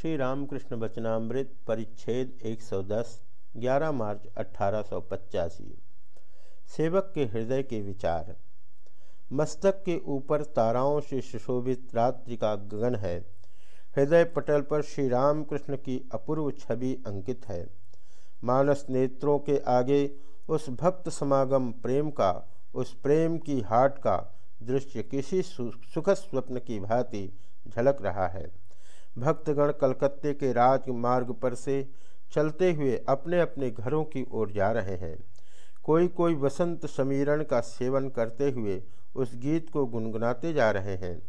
श्री रामकृष्ण वचनामृत परिच्छेद 110 11 मार्च अट्ठारह सेवक के हृदय के विचार। मस्तक के ऊपर ताराओं से सुशोभित रात्रि का गगन है। हृदय पटल पर श्री रामकृष्ण की अपूर्व छवि अंकित है। मानस नेत्रों के आगे उस भक्त समागम प्रेम का, उस प्रेम की हाट का दृश्य किसी सुखद स्वप्न की भांति झलक रहा है। भक्तगण कलकत्ते के राजमार्ग पर से चलते हुए अपने अपने घरों की ओर जा रहे हैं। कोई कोई वसंत समीरण का सेवन करते हुए उस गीत को गुनगुनाते जा रहे हैं।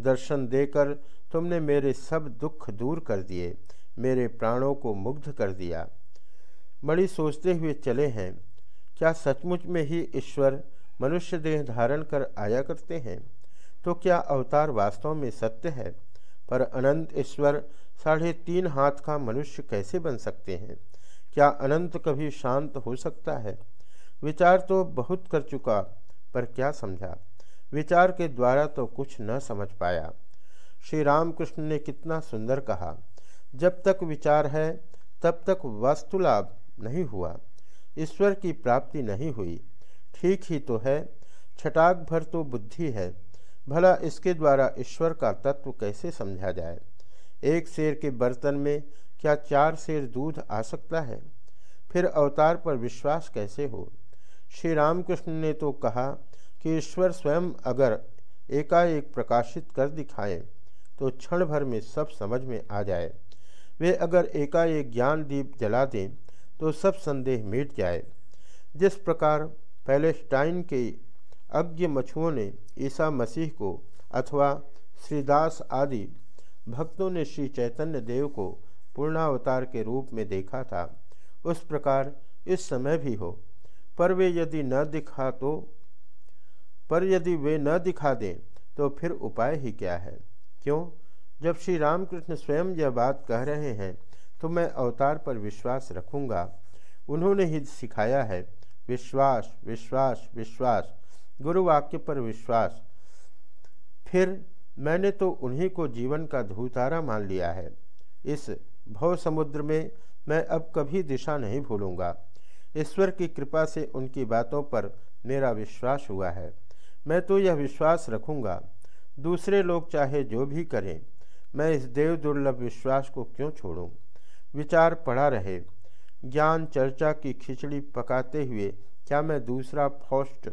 दर्शन देकर तुमने मेरे सब दुख दूर कर दिए, मेरे प्राणों को मुग्ध कर दिया। बड़ी सोचते हुए चले हैं, क्या सचमुच में ही ईश्वर मनुष्य देह धारण कर आया करते हैं? तो क्या अवतार वास्तव में सत्य है? पर अनंत ईश्वर साढ़े तीन हाथ का मनुष्य कैसे बन सकते हैं? क्या अनंत कभी शांत हो सकता है? विचार तो बहुत कर चुका, पर क्या समझा? विचार के द्वारा तो कुछ न समझ पाया। श्री रामकृष्ण ने कितना सुंदर कहा, जब तक विचार है, तब तक वास्तुलाभ नहीं हुआ। ईश्वर की प्राप्ति नहीं हुई। ठीक ही तो है, छटाक भर तो बुद्धि है। भला इसके द्वारा ईश्वर का तत्व कैसे समझा जाए? एक शेर के बर्तन में क्या चार शेर दूध आ सकता है? फिर अवतार पर विश्वास कैसे हो? श्री रामकृष्ण ने तो कहा कि ईश्वर स्वयं अगर एकाएक प्रकाशित कर दिखाएँ तो क्षण भर में सब समझ में आ जाए। वे अगर एकाएक ज्ञान दीप जला दें तो सब संदेह मिट जाए। जिस प्रकार पैलेस्टाइन के अज्ञ मछुओं ने ईसा मसीह को अथवा श्रीदास आदि भक्तों ने श्री चैतन्य देव को पूर्णावतार के रूप में देखा था। उस प्रकार इस समय भी हो। पर वे यदि न दिखा तो पर यदि वे न दिखा दें तो फिर उपाय ही क्या है? क्यों? जब श्री रामकृष्ण स्वयं यह बात कह रहे हैं तो मैं अवतार पर विश्वास रखूँगा। उन्होंने ही सिखाया है, विश्वास विश्वास विश्वास। गुरु वाक्य पर विश्वास। फिर मैंने तो उन्हीं को जीवन का धूतारा मान लिया है। इस भव समुद्र में मैं अब कभी दिशा नहीं भूलूँगा। ईश्वर की कृपा से उनकी बातों पर मेरा विश्वास हुआ है। मैं तो यह विश्वास रखूँगा। दूसरे लोग चाहे जो भी करें, मैं इस देव दुर्लभ विश्वास को क्यों छोड़ूं? विचार पड़ा रहे। ज्ञान, चर्चा की खिचड़ी पकाते हुए क्या मैं दूसरा फौस्ट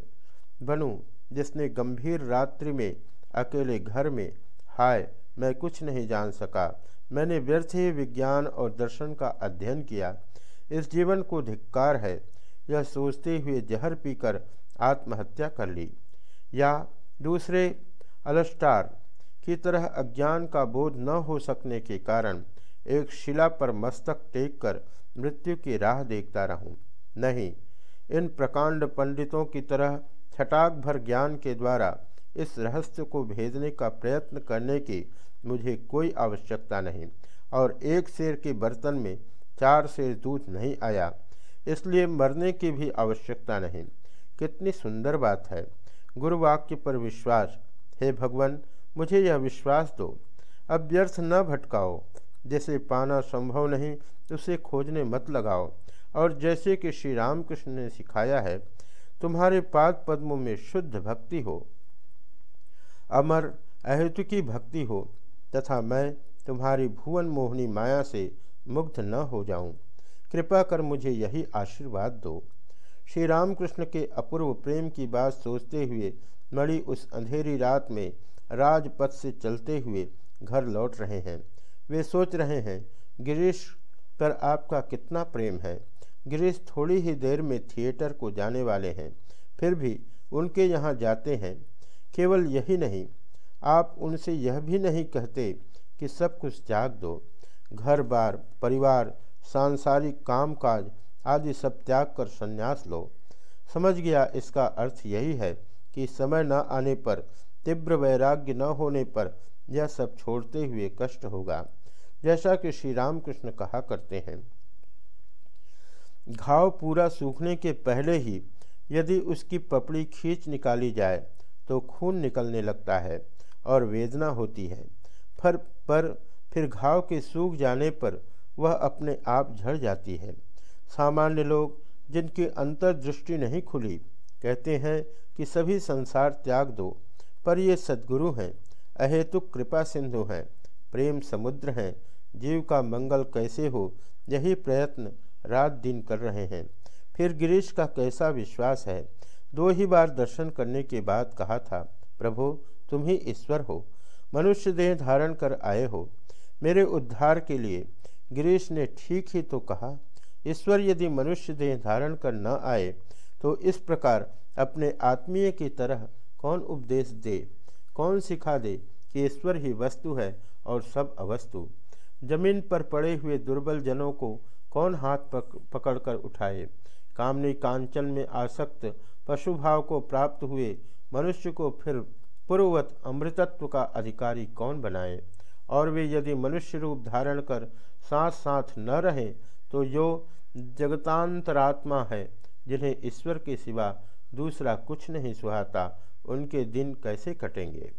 बनूं, जिसने गंभीर रात्रि में, अकेले घर में, हाय, मैं कुछ नहीं जान सका। मैंने व्यर्थ ही विज्ञान और दर्शन का अध्ययन किया। इस जीवन को धिक्कार है। यह सोचते हुए जहर पीकर आत्महत्या कर ली। या दूसरे, अलस्टार, की तरह अज्ञान का बोध न हो सकने के कारण, एक शिला पर मस्तक टेक कर मृत्यु की राह देखता रहूँ। नहीं, इन प्रकांड पंडितों की तरह छटाक भर ज्ञान के द्वारा इस रहस्य को भेजने का प्रयत्न करने की मुझे कोई आवश्यकता नहीं और एक शेर के बर्तन में चार शेर दूध नहीं आया, इसलिए मरने की भी आवश्यकता नहीं। कितनी सुंदर बात है। गुरुवाक्य पर विश्वास। हे भगवान, मुझे यह विश्वास दो। अब व्यर्थ न भटकाओ। जैसे पाना संभव नहीं, उसे खोजने मत लगाओ। और जैसे कि श्री रामकृष्ण ने सिखाया है तुम्हारे पाद पद्मों में शुद्ध भक्ति हो। अमर अहेतुकी भक्ति हो, तथा मैं तुम्हारी भुवन मोहनी माया से मुग्ध न हो जाऊँ। कृपा कर मुझे यही आशीर्वाद दो। श्री रामकृष्ण के अपूर्व प्रेम की बात सोचते हुए मणि उस अंधेरी रात में राजपथ से चलते हुए घर लौट रहे हैं। वे सोच रहे हैं, गिरीश, पर आपका कितना प्रेम है? गिरीश थोड़ी ही देर में थिएटर को जाने वाले हैं। फिर भी उनके यहाँ जाते हैं। केवल यही नहीं, आप उनसे यह भी नहीं कहते कि सब कुछ त्याग दो। घर बार परिवार, सांसारिक कामकाज आदि सब त्याग कर संन्यास लो। समझ गया इसका अर्थ यही है कि समय न आने पर, तीव्र वैराग्य न होने पर यह सब छोड़ते हुए कष्ट होगा। जैसा कि श्री रामकृष्ण कहा करते हैं घाव पूरा सूखने के पहले ही यदि उसकी पपड़ी खींच निकाली जाए तो खून निकलने लगता है और वेदना होती है। फर, पर फिर घाव के सूख जाने पर वह अपने आप झड़ जाती है। सामान्य लोग, जिनकी अंतर्दृष्टि नहीं खुली, कहते हैं कि सभी संसार त्याग दो, पर ये सदगुरु हैं अहेतुक कृपा सिंधु हैं, प्रेम समुद्र हैं, जीव का मंगल कैसे हो, यही प्रयत्न रात दिन कर रहे हैं। फिर गिरीश का कैसा विश्वास है? दो ही बार दर्शन करने के बाद कहा था, प्रभु, तुम ही ईश्वर हो। मनुष्य देह धारण कर आए हो। मेरे उद्धार के लिए गिरीश ने ठीक ही तो कहा, ईश्वर यदि मनुष्य देह धारण कर न आए तो इस प्रकार अपने आत्मीय की तरह कौन उपदेश दे? कौन सिखा दे कि ईश्वर ही वस्तु है और सब अवस्तु? ज़मीन पर पड़े हुए दुर्बल जनों को कौन हाथ पक, पकड़कर उठाए? कामनी कांचन में आसक्त पशुभाव को प्राप्त हुए मनुष्य को फिर पूर्ववत अमृतत्व का अधिकारी कौन बनाए? और वे यदि मनुष्य रूप धारण कर साथ साथ न रहे तो जो जगतांतरात्मा है जिन्हें ईश्वर के सिवा दूसरा कुछ नहीं सुहाता। उनके दिन कैसे कटेंगे?